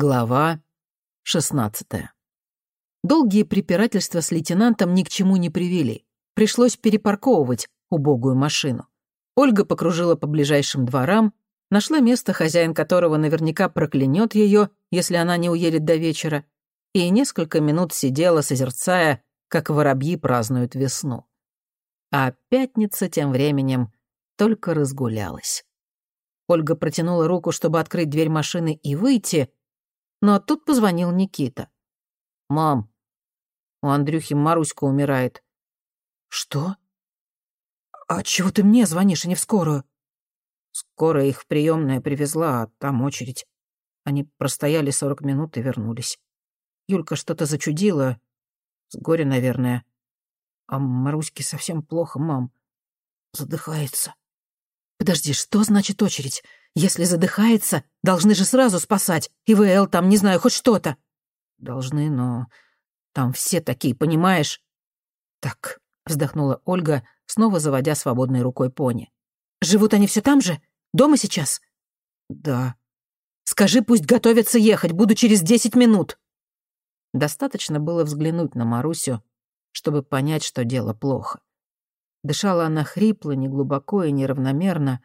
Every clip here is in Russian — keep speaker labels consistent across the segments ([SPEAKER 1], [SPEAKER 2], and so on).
[SPEAKER 1] Глава шестнадцатая. Долгие препирательства с лейтенантом ни к чему не привели. Пришлось перепарковывать убогую машину. Ольга покружила по ближайшим дворам, нашла место, хозяин которого наверняка проклянет ее, если она не уедет до вечера, и несколько минут сидела, созерцая, как воробьи празднуют весну. А пятница тем временем только разгулялась. Ольга протянула руку, чтобы открыть дверь машины и выйти, но тут позвонил Никита. «Мам, у Андрюхи Маруська умирает». «Что? А чего ты мне звонишь, а не в скорую?» Скорая их в приемное привезла, а там очередь. Они простояли сорок минут и вернулись. Юлька что-то зачудила. С горя, наверное. А Маруське совсем плохо, мам. Задыхается. Подожди, что значит очередь? Если задыхается, должны же сразу спасать. ИВЛ там, не знаю, хоть что-то. Должны, но там все такие, понимаешь? Так, вздохнула Ольга, снова заводя свободной рукой пони. Живут они все там же? Дома сейчас? Да. Скажи, пусть готовятся ехать, буду через десять минут. Достаточно было взглянуть на Марусю, чтобы понять, что дело плохо. Дышала она хрипло, неглубоко и неравномерно.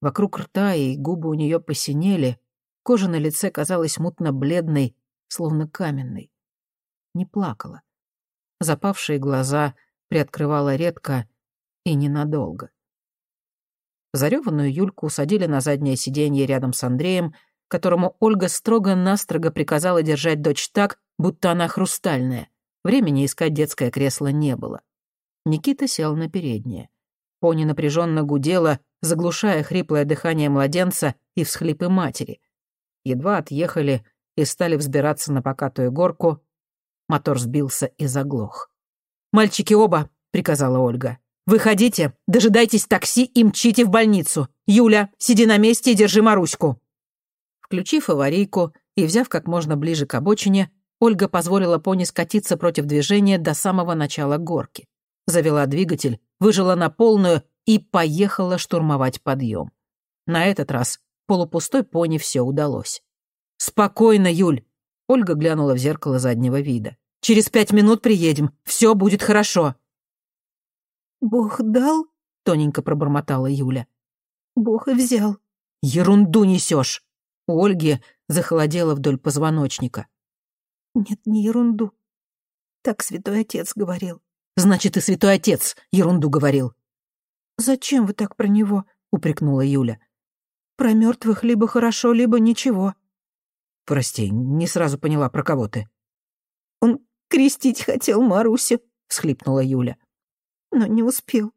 [SPEAKER 1] Вокруг рта и губы у нее посинели, кожа на лице казалась мутно-бледной, словно каменной. Не плакала. Запавшие глаза приоткрывала редко и ненадолго. Зареванную Юльку усадили на заднее сиденье рядом с Андреем, которому Ольга строго-настрого приказала держать дочь так, будто она хрустальная. Времени искать детское кресло не было. Никита сел на переднее. Пони напряженно гудела, заглушая хриплое дыхание младенца и всхлипы матери. Едва отъехали и стали взбираться на покатую горку, мотор сбился и заглох. «Мальчики оба!» — приказала Ольга. «Выходите, дожидайтесь такси и мчите в больницу. Юля, сиди на месте и держи Маруську». Включив аварийку и взяв как можно ближе к обочине, Ольга позволила пони скатиться против движения до самого начала горки завела двигатель, выжила на полную и поехала штурмовать подъем. На этот раз полупустой пони все удалось. «Спокойно, Юль!» Ольга глянула в зеркало заднего вида. «Через пять минут приедем. Все будет хорошо».
[SPEAKER 2] «Бог дал?» — тоненько пробормотала Юля. «Бог и взял».
[SPEAKER 1] «Ерунду несешь!» У Ольги захолодело вдоль позвоночника.
[SPEAKER 2] «Нет, не ерунду. Так святой отец говорил.
[SPEAKER 1] Значит, и святой отец ерунду говорил.
[SPEAKER 2] «Зачем вы так про него?» — упрекнула Юля. «Про мертвых либо хорошо, либо ничего».
[SPEAKER 1] «Прости, не сразу поняла, про кого ты».
[SPEAKER 2] «Он крестить хотел Марусю», — всхлипнула Юля. «Но не успел.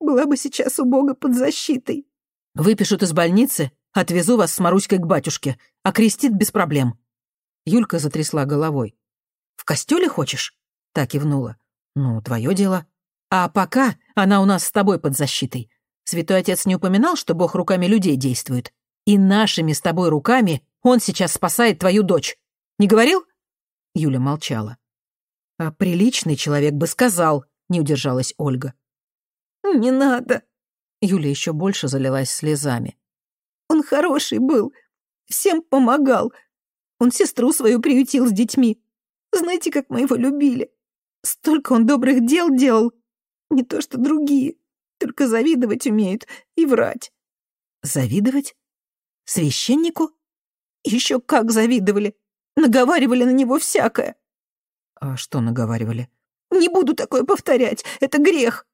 [SPEAKER 2] Была бы сейчас у Бога под защитой».
[SPEAKER 1] «Выпишут из больницы, отвезу вас с Маруськой к батюшке, а крестит без проблем». Юлька затрясла головой. «В костеле хочешь?» — так кивнула. «Ну, твое дело. А пока она у нас с тобой под защитой. Святой Отец не упоминал, что Бог руками людей действует. И нашими с тобой руками он сейчас спасает твою дочь. Не говорил?» Юля молчала. «А приличный человек бы сказал», — не удержалась Ольга.
[SPEAKER 2] «Не надо».
[SPEAKER 1] Юля еще больше залилась слезами.
[SPEAKER 2] «Он хороший был, всем помогал. Он сестру свою приютил с детьми. Знаете, как мы его любили? Столько он добрых дел делал. Не то что другие. Только завидовать умеют и врать.
[SPEAKER 1] Завидовать? Священнику?
[SPEAKER 2] Еще как завидовали. Наговаривали на него всякое.
[SPEAKER 1] А что наговаривали?
[SPEAKER 2] Не буду такое повторять. Это грех.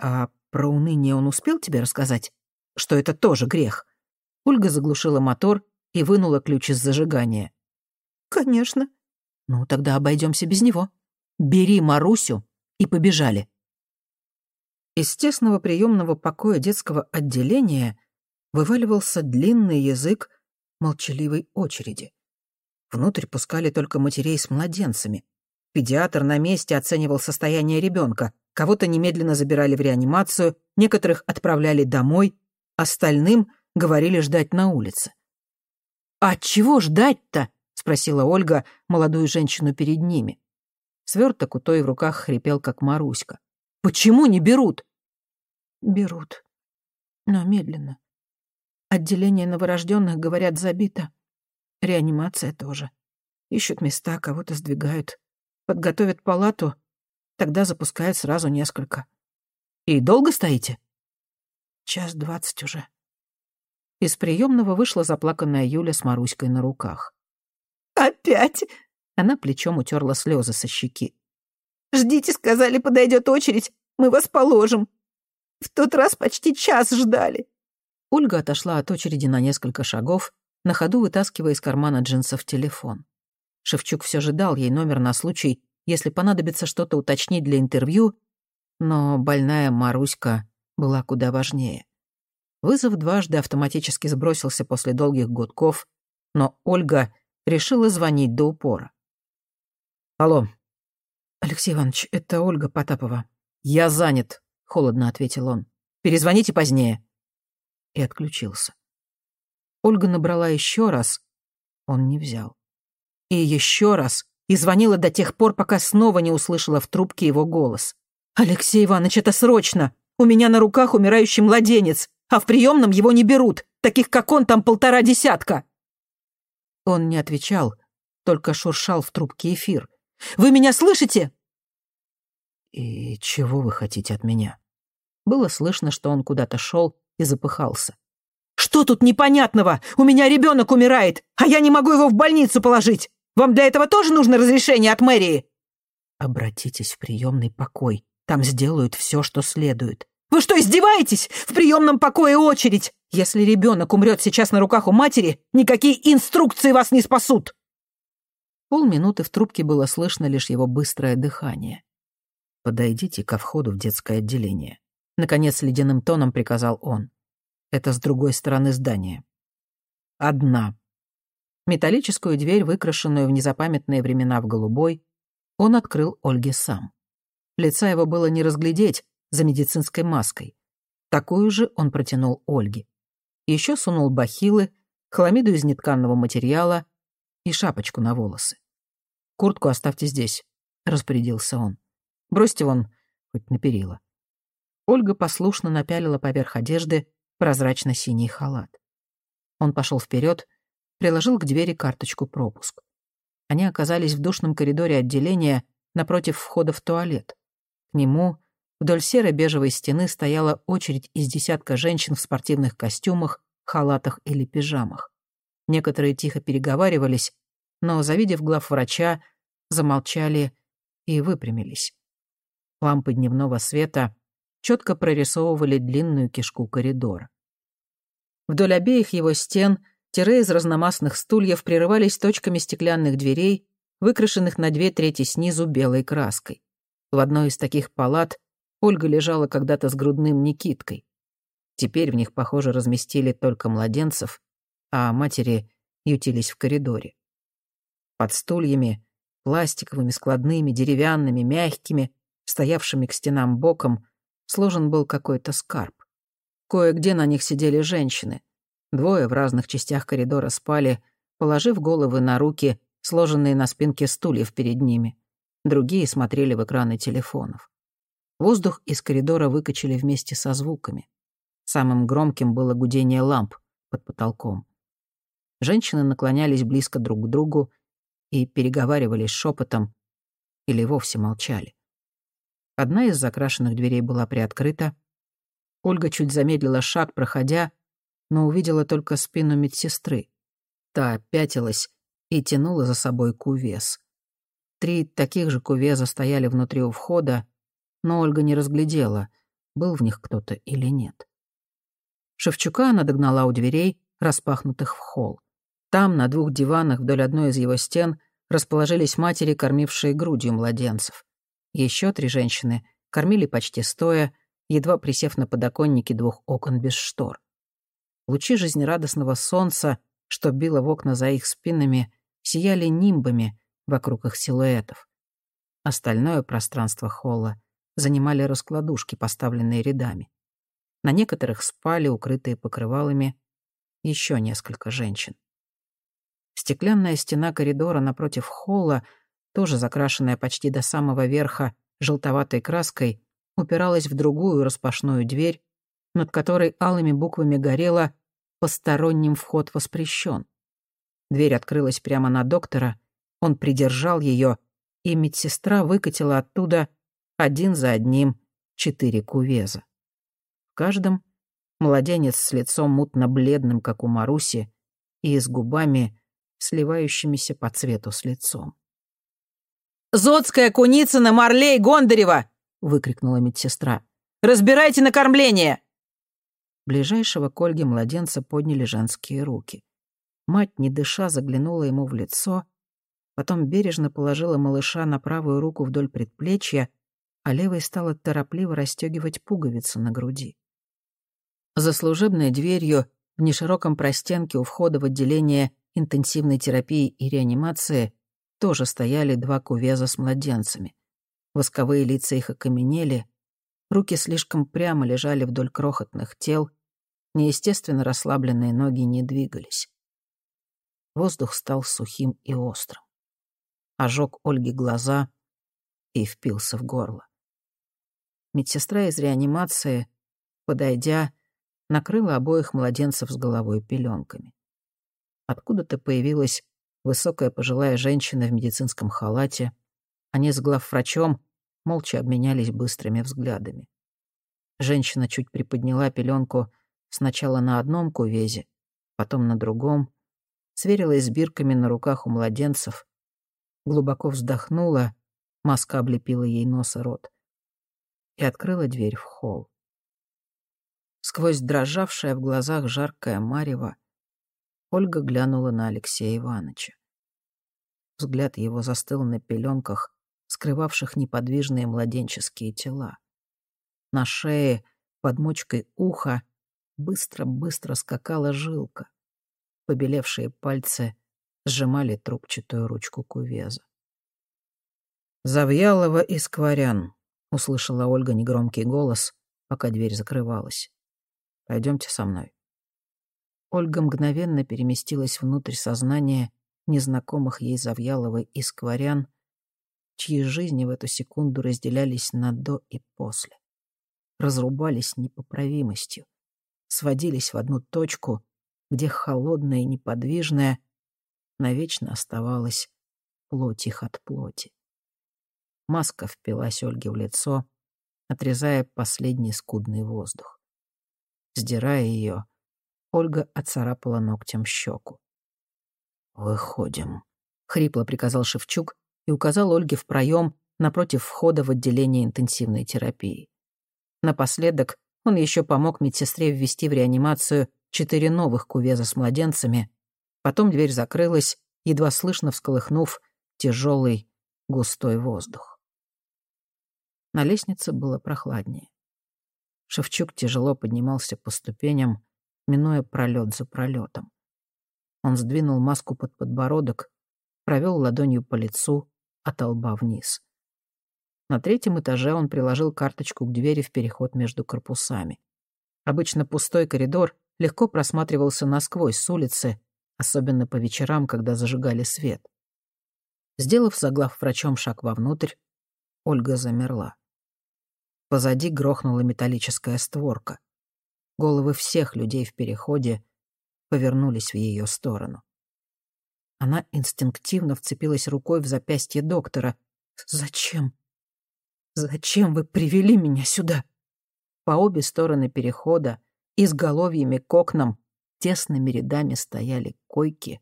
[SPEAKER 1] А про уныние он успел тебе рассказать? Что это тоже грех? Ольга заглушила мотор и вынула ключ из зажигания.
[SPEAKER 2] Конечно.
[SPEAKER 1] Ну, тогда обойдемся без него. «Бери Марусю» и побежали. Из тесного приемного покоя детского отделения вываливался длинный язык молчаливой очереди. Внутрь пускали только матерей с младенцами. Педиатр на месте оценивал состояние ребенка. Кого-то немедленно забирали в реанимацию, некоторых отправляли домой, остальным говорили ждать на улице. «А чего ждать-то?» — спросила Ольга молодую женщину перед ними. Сверток у той в руках хрипел, как Маруська. «Почему не берут?»
[SPEAKER 2] «Берут. Но медленно. Отделение новорожденных, говорят, забито. Реанимация тоже. Ищут места, кого-то сдвигают. Подготовят палату, тогда запускают сразу несколько.
[SPEAKER 1] И долго стоите?
[SPEAKER 2] Час двадцать уже.
[SPEAKER 1] Из приемного вышла заплаканная Юля с Маруськой на руках.
[SPEAKER 2] «Опять?»
[SPEAKER 1] Она плечом утерла слезы со щеки.
[SPEAKER 2] «Ждите, сказали, подойдет очередь, мы вас положим. В тот раз почти час ждали».
[SPEAKER 1] Ольга отошла от очереди на несколько шагов, на ходу вытаскивая из кармана джинсов телефон. Шевчук все же дал ей номер на случай, если понадобится что-то уточнить для интервью, но больная Маруська была куда важнее. Вызов дважды автоматически сбросился после долгих гудков, но Ольга решила звонить до упора. «Алло».
[SPEAKER 2] «Алексей Иванович, это Ольга Потапова».
[SPEAKER 1] «Я занят», — холодно ответил он. «Перезвоните позднее». И отключился. Ольга набрала еще раз. Он не взял. И еще раз. И звонила до тех пор, пока снова не услышала в трубке его голос. «Алексей Иванович, это срочно! У меня на руках умирающий младенец, а в приемном его не берут. Таких, как он, там полтора десятка!» Он не отвечал, только шуршал в трубке эфир. «Вы меня слышите?» «И чего вы хотите от меня?» Было слышно, что он куда-то шел и запыхался. «Что тут непонятного? У меня ребенок умирает, а я не могу его в больницу положить! Вам для этого тоже нужно разрешение от мэрии?» «Обратитесь в приемный покой. Там сделают все, что следует». «Вы что, издеваетесь? В приемном покое очередь! Если ребенок умрет сейчас на руках у матери, никакие инструкции вас не спасут!» Полминуты в трубке было слышно лишь его быстрое дыхание. «Подойдите ко входу в детское отделение», — наконец ледяным тоном приказал он. «Это с другой стороны здания». «Одна». Металлическую дверь, выкрашенную в незапамятные времена в голубой, он открыл Ольге сам. Лица его было не разглядеть за медицинской маской. Такую же он протянул Ольге. Еще сунул бахилы, хламиду из нетканного материала и шапочку на волосы. «Куртку оставьте здесь», — распорядился он. «Бросьте вон хоть на перила». Ольга послушно напялила поверх одежды прозрачно-синий халат. Он пошел вперед, приложил к двери карточку пропуск. Они оказались в душном коридоре отделения напротив входа в туалет. К нему Вдоль серо-бежевой стены стояла очередь из десятка женщин в спортивных костюмах, халатах или пижамах. Некоторые тихо переговаривались, но, завидев главврача, замолчали и выпрямились. Лампы дневного света четко прорисовывали длинную кишку коридора. Вдоль обеих его стен тире из разномастных стульев прерывались точками стеклянных дверей, выкрашенных на две трети снизу белой краской. В одной из таких палат Ольга лежала когда-то с грудным Никиткой. Теперь в них, похоже, разместили только младенцев, а матери ютились в коридоре. Под стульями, пластиковыми, складными, деревянными, мягкими, стоявшими к стенам боком, сложен был какой-то скарб. Кое-где на них сидели женщины. Двое в разных частях коридора спали, положив головы на руки, сложенные на спинке стульев перед ними. Другие смотрели в экраны телефонов. Воздух из коридора выкачали вместе со звуками. Самым громким было гудение ламп под потолком. Женщины наклонялись близко друг к другу и переговаривались шепотом или вовсе молчали. Одна из закрашенных дверей была приоткрыта. Ольга чуть замедлила шаг, проходя, но увидела только спину медсестры. Та пятилась и тянула за собой кувес. Три таких же кувеза стояли внутри у входа, но Ольга не разглядела, был в них кто-то или нет. Шевчука она догнала у дверей, распахнутых в холл. Там, на двух диванах вдоль одной из его стен, расположились матери, кормившие грудью младенцев. Еще три женщины кормили почти стоя, едва присев на подоконнике двух окон без штор. Лучи жизнерадостного солнца, что било в окна за их спинами, сияли нимбами вокруг их силуэтов. Остальное пространство холла занимали раскладушки, поставленные рядами. На некоторых спали, укрытые покрывалами, еще несколько женщин. Стеклянная стена коридора напротив холла, тоже закрашенная почти до самого верха желтоватой краской, упиралась в другую распашную дверь, над которой алыми буквами горело «Посторонним вход воспрещен». Дверь открылась прямо на доктора, он придержал ее, и медсестра выкатила оттуда один за одним четыре кувеза. В каждом младенец с лицом мутно-бледным, как у Маруси, и с губами, сливающимися по цвету с лицом. «Зодская, Куницына, Марлей, Гондарева!» — выкрикнула медсестра. «Разбирайте накормление!» Ближайшего к Ольге младенца подняли женские руки. Мать, не дыша, заглянула ему в лицо, потом бережно положила малыша на правую руку вдоль предплечья, а левой стала торопливо расстегивать пуговицу на груди. За служебной дверью в нешироком простенке у входа в отделение интенсивной терапии и реанимации тоже стояли два кувеза с младенцами. Восковые лица их окаменели, руки слишком прямо лежали вдоль крохотных тел, неестественно расслабленные ноги не двигались. Воздух стал сухим и острым. Ожег Ольге глаза и впился в горло. Медсестра из реанимации, подойдя, накрыла обоих младенцев с головой пеленками. Откуда-то появилась высокая пожилая женщина в медицинском халате. Они с главврачом молча обменялись быстрыми взглядами. Женщина чуть приподняла пеленку сначала на одном кувезе, потом на другом, сверилась с бирками на руках у младенцев, глубоко вздохнула, маска облепила ей нос и рот, и открыла дверь в холл. Сквозь дрожавшее в глазах жаркое марево Ольга глянула на Алексея Ивановича. Взгляд его застыл на пеленках, скрывавших неподвижные младенческие тела. На шее, под мочкой уха, быстро-быстро скакала жилка. Побелевшие пальцы сжимали трубчатую ручку кувеза. «Завьялова и Скворян», — услышала Ольга негромкий голос, пока дверь закрывалась. Пойдемте со мной». Ольга мгновенно переместилась внутрь сознания незнакомых ей Завьяловой и Скворян, чьи жизни в эту секунду разделялись на «до» и «после». Разрубались непоправимостью, сводились в одну точку, где холодная и неподвижная навечно оставалась плоть их от плоти. Маска впилась Ольге в лицо, отрезая последний скудный воздух. Сдирая ее, Ольга отцарапала ногтем щеку. «Выходим», — хрипло приказал Шевчук и указал Ольге в проем напротив входа в отделение интенсивной терапии. Напоследок он еще помог медсестре ввести в реанимацию четыре новых кувеза с младенцами. Потом дверь закрылась, едва слышно всколыхнув тяжелый густой воздух. На лестнице было прохладнее. Шевчук тяжело поднимался по ступеням, минуя пролет за пролетом. Он сдвинул маску под подбородок, провел ладонью по лицу, от лба вниз. На третьем этаже он приложил карточку к двери в переход между корпусами. Обычно пустой коридор легко просматривался насквозь с улицы, особенно по вечерам, когда зажигали свет. Сделав заглав врачом шаг вовнутрь, Ольга замерла. Позади грохнула металлическая створка. Головы всех людей в переходе повернулись в ее сторону. Она инстинктивно вцепилась рукой в запястье доктора. «Зачем? Зачем вы привели меня сюда?» По обе стороны перехода, изголовьями к окнам, тесными рядами стояли койки,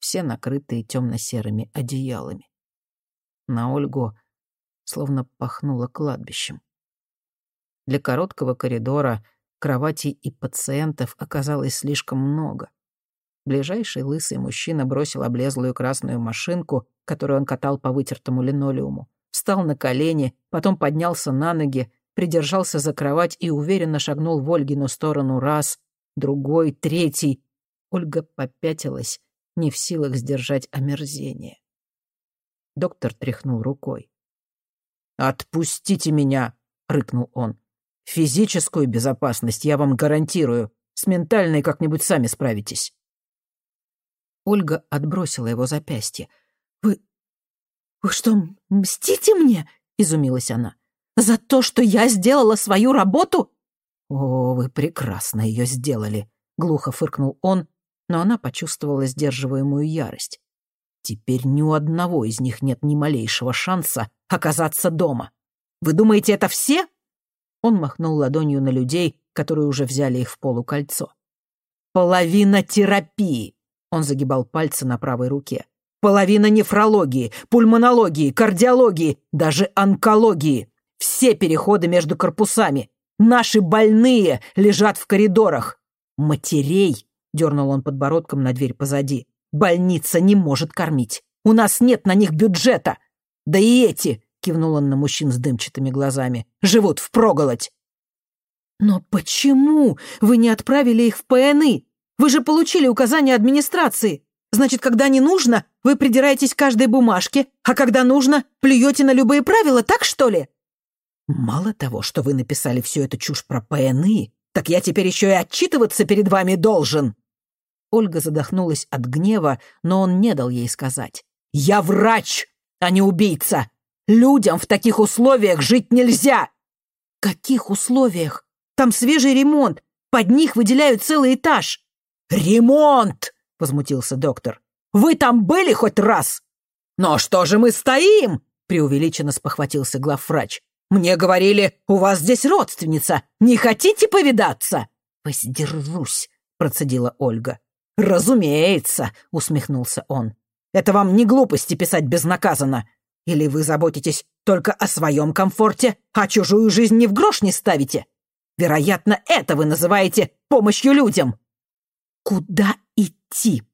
[SPEAKER 1] все накрытые темно-серыми одеялами. На Ольгу словно пахнуло кладбищем. Для короткого коридора кроватей и пациентов оказалось слишком много. Ближайший лысый мужчина бросил облезлую красную машинку, которую он катал по вытертому линолеуму, встал на колени, потом поднялся на ноги, придержался за кровать и уверенно шагнул в Ольгину сторону раз, другой, третий. Ольга попятилась, не в силах сдержать омерзение. Доктор тряхнул рукой. «Отпустите меня!» — рыкнул он. Физическую безопасность я вам гарантирую. С ментальной как-нибудь сами справитесь». Ольга отбросила его запястье.
[SPEAKER 2] «Вы... вы что, мстите мне?» — изумилась она. «За то, что я сделала свою работу?»
[SPEAKER 1] «О, вы прекрасно ее сделали», — глухо фыркнул он но она почувствовала сдерживаемую ярость. Теперь ни у одного из них нет ни малейшего шанса оказаться дома. Вы думаете, это все? Он махнул ладонью на людей, которые уже взяли их в полукольцо. «Половина терапии!» Он загибал пальцы на правой руке. «Половина нефрологии, пульмонологии, кардиологии, даже онкологии. Все переходы между корпусами. Наши больные лежат в коридорах. Матерей!» — дернул он подбородком на дверь позади. «Больница не может кормить. У нас нет на них бюджета. Да и эти — кивнул он на мужчин с дымчатыми глазами. «Живут впроголодь!» «Но почему вы не отправили их в ПНИ? Вы же получили указание администрации. Значит, когда не нужно, вы придираетесь к каждой бумажке, а когда нужно, плюете на любые правила, так что ли?» «Мало того, что вы написали всю эту чушь про ПНИ, так я теперь еще и отчитываться перед вами должен!» Ольга задохнулась от гнева, но он не дал ей сказать. «Я врач, а не убийца! Людям в таких условиях жить нельзя!» «Каких условиях? Там свежий ремонт. Под них выделяют целый этаж». «Ремонт!» — возмутился доктор. «Вы там были хоть раз?» «Но что же мы стоим?» — преувеличенно спохватился главврач. «Мне говорили, у вас здесь родственница. Не хотите повидаться?» «Воздержусь», — процедила Ольга. «Разумеется», — усмехнулся он. «Это вам не глупости писать безнаказанно. Или вы заботитесь только о своем комфорте, а чужую жизнь ни в грош не ставите? Вероятно, это вы называете помощью людям. Куда идти?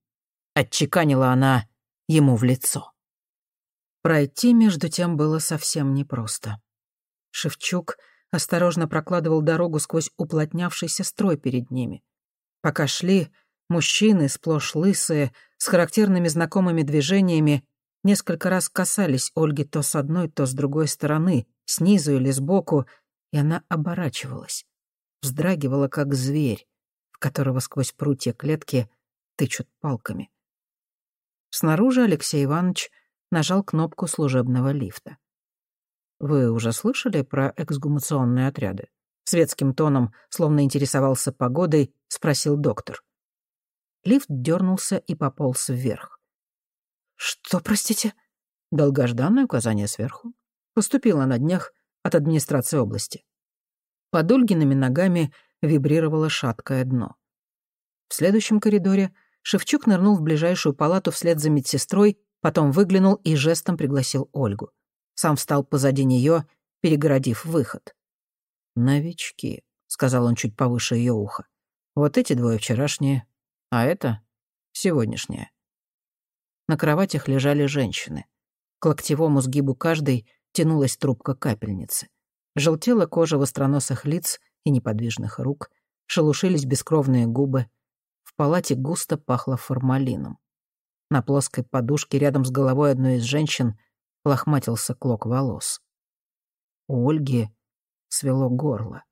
[SPEAKER 1] Отчеканила она ему в лицо. Пройти, между тем, было совсем непросто. Шевчук осторожно прокладывал дорогу сквозь уплотнявшийся строй перед ними. Пока шли, мужчины, сплошь лысые, с характерными знакомыми движениями, несколько раз касались Ольги то с одной, то с другой стороны, снизу или сбоку, и она оборачивалась, вздрагивала, как зверь, в которого сквозь прутья клетки тычут палками. Снаружи Алексей Иванович нажал кнопку служебного лифта. «Вы уже слышали про эксгумационные отряды?» Светским тоном, словно интересовался погодой, спросил доктор. Лифт дернулся и пополз вверх. «Что, простите?» Долгожданное указание сверху. Поступило на днях от администрации области. Под Ольгиными ногами вибрировало шаткое дно. В следующем коридоре Шевчук нырнул в ближайшую палату вслед за медсестрой, потом выглянул и жестом пригласил Ольгу. Сам встал позади нее, перегородив выход. «Новички», — сказал он чуть повыше ее уха. «Вот эти двое вчерашние, а это сегодняшнее». На кроватях лежали женщины. К локтевому сгибу каждой тянулась трубка капельницы. Желтела кожа востроносых лиц и неподвижных рук, шелушились бескровные губы. В палате густо пахло формалином. На плоской подушке рядом с головой одной из женщин лохматился клок волос. У Ольги свело горло.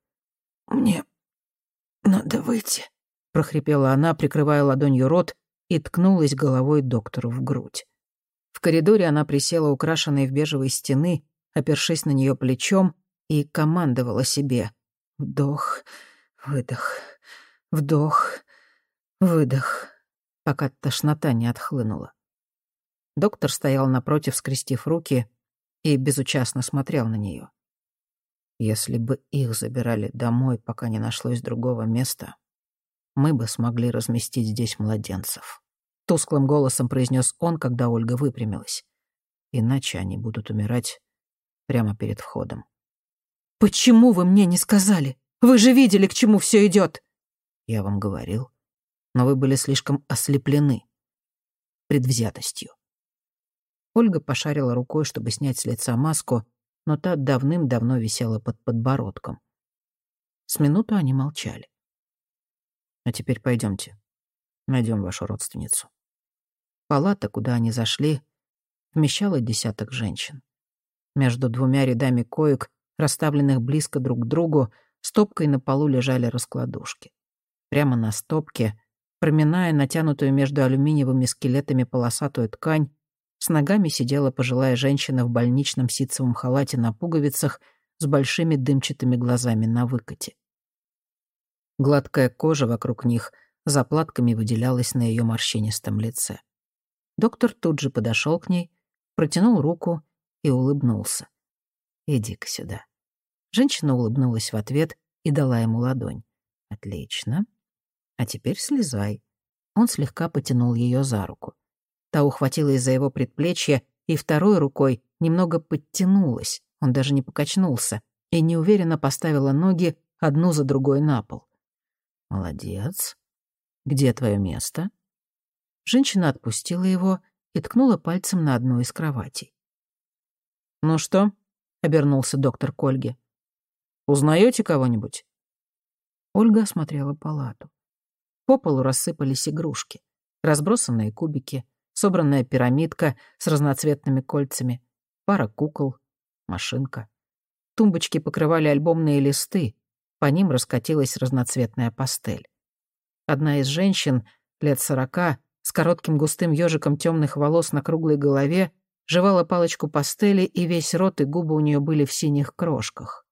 [SPEAKER 1] «Мне надо выйти», — прохрипела она, прикрывая ладонью рот и ткнулась головой доктору в грудь. В коридоре она присела украшенной в бежевой стены, опершись на нее плечом, и командовала себе. Вдох, выдох, вдох, выдох, пока тошнота не отхлынула. Доктор стоял напротив, скрестив руки, и безучастно смотрел на нее. Если бы их забирали домой, пока не нашлось другого места, мы бы смогли разместить здесь младенцев. — тусклым голосом произнес он, когда Ольга выпрямилась. «Иначе они будут умирать прямо перед входом». «Почему вы мне не сказали? Вы же видели, к чему все идет. «Я вам говорил, но вы были слишком ослеплены предвзятостью». Ольга пошарила рукой, чтобы снять с лица маску, но та давным-давно висела под подбородком. С минуту они молчали. «А теперь пойдемте. Найдем вашу родственницу». Палата, куда они зашли, вмещала десяток женщин. Между двумя рядами коек, расставленных близко друг к другу, стопкой на полу лежали раскладушки. Прямо на стопке, проминая натянутую между алюминиевыми скелетами полосатую ткань, с ногами сидела пожилая женщина в больничном ситцевом халате на пуговицах с большими дымчатыми глазами на выкате. Гладкая кожа вокруг них заплатками выделялась на ее морщинистом лице. Доктор тут же подошел к ней, протянул руку и улыбнулся. «Иди-ка сюда». Женщина улыбнулась в ответ и дала ему ладонь. «Отлично. А теперь слезай». Он слегка потянул ее за руку. Та ухватилась за его предплечье и второй рукой немного подтянулась, он даже не покачнулся, и неуверенно поставила ноги одну за другой на пол. «Молодец. Где твое место?» Женщина отпустила его и ткнула пальцем на одну из кроватей. «Ну что?» — обернулся доктор Кольге. «Узнаете кого-нибудь?» Ольга осмотрела палату. По полу рассыпались игрушки, разбросанные кубики, собранная пирамидка с разноцветными кольцами, пара кукол, машинка. Тумбочки покрывали альбомные листы, по ним раскатилась разноцветная пастель. Одна из женщин, лет сорока, с коротким густым ежиком темных волос на круглой голове, жевала палочку пастели, и весь рот и губы у нее были в синих крошках.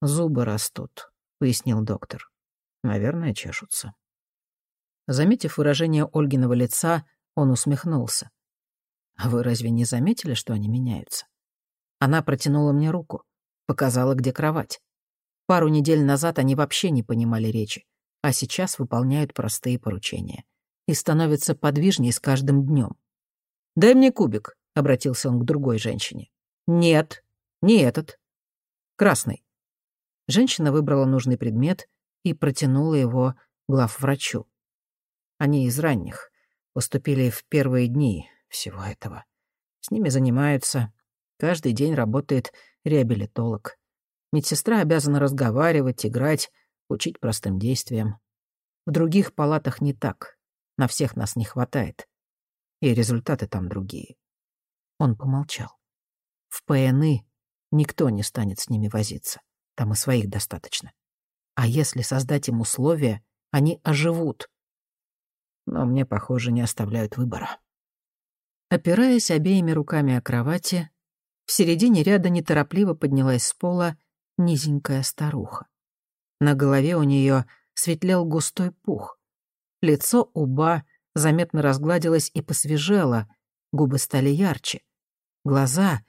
[SPEAKER 1] «Зубы растут», — пояснил доктор. «Наверное, чешутся». Заметив выражение Ольгиного лица, он усмехнулся. «А вы разве не заметили, что они меняются?» Она протянула мне руку, показала, где кровать. Пару недель назад они вообще не понимали речи, а сейчас выполняют простые поручения. И становятся подвижнее с каждым днем. «Дай мне кубик», — обратился он к другой женщине. «Нет, не этот. Красный». Женщина выбрала нужный предмет и протянула его главврачу. Они из ранних, поступили в первые дни всего этого. С ними занимаются. Каждый день работает реабилитолог. Медсестра обязана разговаривать, играть, учить простым действиям. В других палатах не так. На всех нас не хватает. И результаты там другие. Он помолчал. В ПНИ никто не станет с ними возиться. Там и своих достаточно. А если создать им условия, они оживут, но мне, похоже, не оставляют выбора. Опираясь обеими руками о кровати, в середине ряда неторопливо поднялась с пола низенькая старуха. На голове у нее светлел густой пух. Лицо уба заметно разгладилось и посвежело, губы стали ярче. Глаза,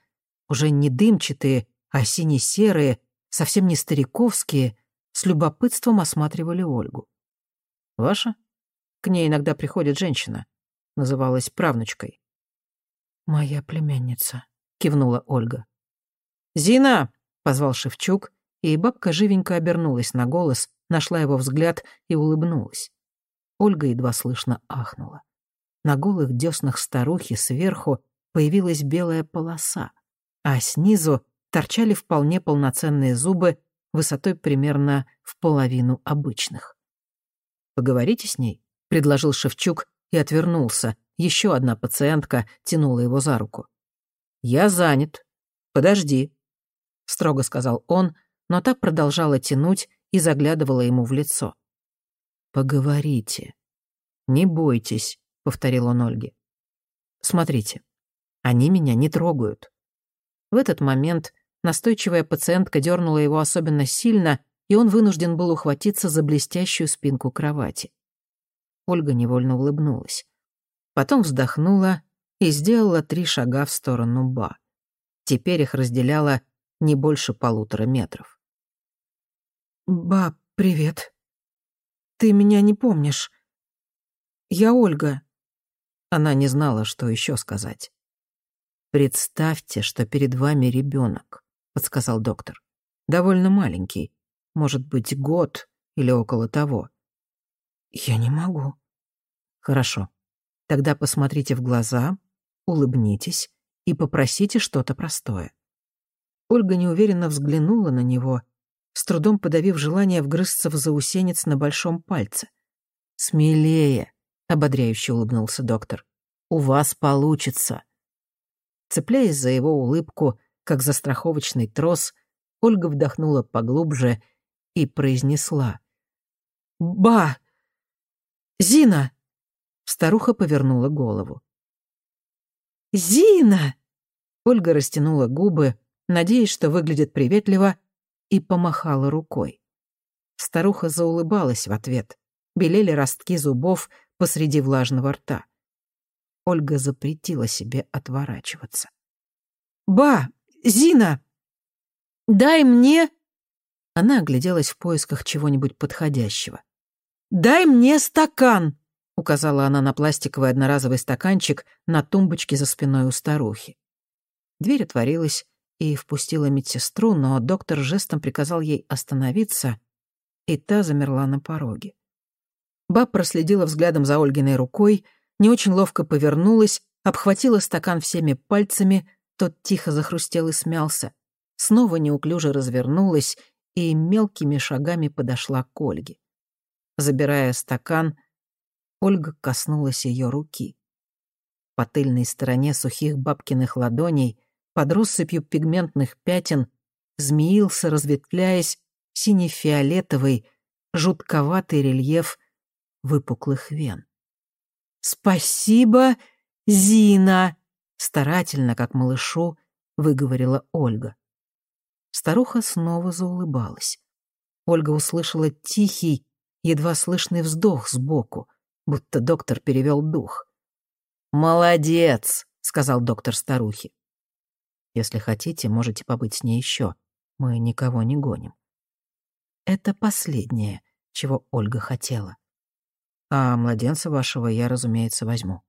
[SPEAKER 1] уже не дымчатые, а сине-серые, совсем не стариковские, с любопытством осматривали Ольгу. «Ваша?» К ней иногда приходит женщина. Называлась правнучкой. «Моя племянница», — кивнула Ольга. «Зина!» — позвал Шевчук, и бабка живенько обернулась на голос, нашла его взгляд и улыбнулась. Ольга едва слышно ахнула. На голых деснах старухи сверху появилась белая полоса, а снизу торчали вполне полноценные зубы высотой примерно в половину обычных. «Поговорите с ней», — предложил Шевчук и отвернулся. Еще одна пациентка тянула его за руку. «Я занят. Подожди», — строго сказал он, но та продолжала тянуть и заглядывала ему в лицо. «Поговорите. Не бойтесь», — повторил он Ольге. «Смотрите, они меня не трогают». В этот момент настойчивая пациентка дернула его особенно сильно, и он вынужден был ухватиться за блестящую спинку кровати. Ольга невольно улыбнулась. Потом вздохнула и сделала три шага в сторону Ба. Теперь их разделяло не больше полутора метров. «Ба, привет. Ты меня не помнишь. Я Ольга». Она не знала, что еще сказать. «Представьте, что перед вами ребенок, подсказал доктор. «Довольно маленький, может быть, год или около того. «Я не могу». «Хорошо. Тогда посмотрите в глаза, улыбнитесь и попросите что-то простое». Ольга неуверенно взглянула на него, с трудом подавив желание вгрызться в заусенец на большом пальце. «Смелее», — ободряюще улыбнулся доктор. «У вас получится». Цепляясь за его улыбку, как за страховочный трос, Ольга вдохнула поглубже и произнесла. «Ба!» «Зина!» Старуха повернула голову. «Зина!» Ольга растянула губы, надеясь, что выглядит приветливо, и помахала рукой. Старуха заулыбалась в ответ. белели ростки зубов посреди влажного рта. Ольга запретила себе отворачиваться. «Ба! Зина! Дай мне...» Она огляделась в поисках чего-нибудь подходящего. «Дай мне стакан!» — указала она на пластиковый одноразовый стаканчик на тумбочке за спиной у старухи. Дверь отворилась и впустила медсестру, но доктор жестом приказал ей остановиться, и та замерла на пороге. Баб проследила взглядом за Ольгиной рукой, не очень ловко повернулась, обхватила стакан всеми пальцами, тот тихо захрустел и смялся, снова неуклюже развернулась и мелкими шагами подошла к Ольге. Забирая стакан, Ольга коснулась ее руки. По тыльной стороне сухих бабкиных ладоней, под россыпью пигментных пятен, змеился, разветвляясь, сине-фиолетовый, жутковатый рельеф выпуклых вен. «Спасибо, Зина!» — старательно, как малышу, выговорила Ольга. Старуха снова заулыбалась. Ольга услышала тихий, едва слышный вздох сбоку, будто доктор перевел дух. «Молодец!» — сказал доктор старухе. «Если хотите, можете побыть с ней еще. Мы никого не гоним». Это последнее, чего Ольга хотела. А младенца вашего я, разумеется, возьму.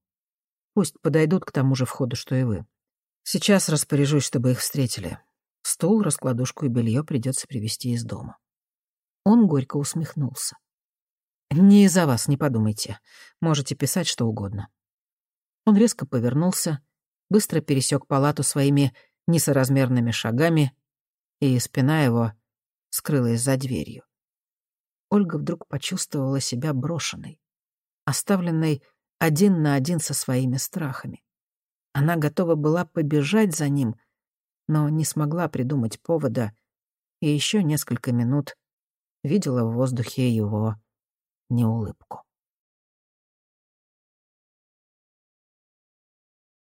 [SPEAKER 1] Пусть подойдут к тому же входу, что и вы. Сейчас распоряжусь, чтобы их встретили. Стул, раскладушку и белье придется привезти из дома. Он горько усмехнулся. «Не из-за вас, не подумайте. Можете писать что угодно». Он резко повернулся, быстро пересек палату своими несоразмерными шагами, и спина его скрылась за дверью. Ольга вдруг почувствовала себя брошенной, оставленной один на один со своими страхами. Она готова была побежать за ним, но не смогла придумать повода, и еще несколько минут видела в воздухе его неулыбку.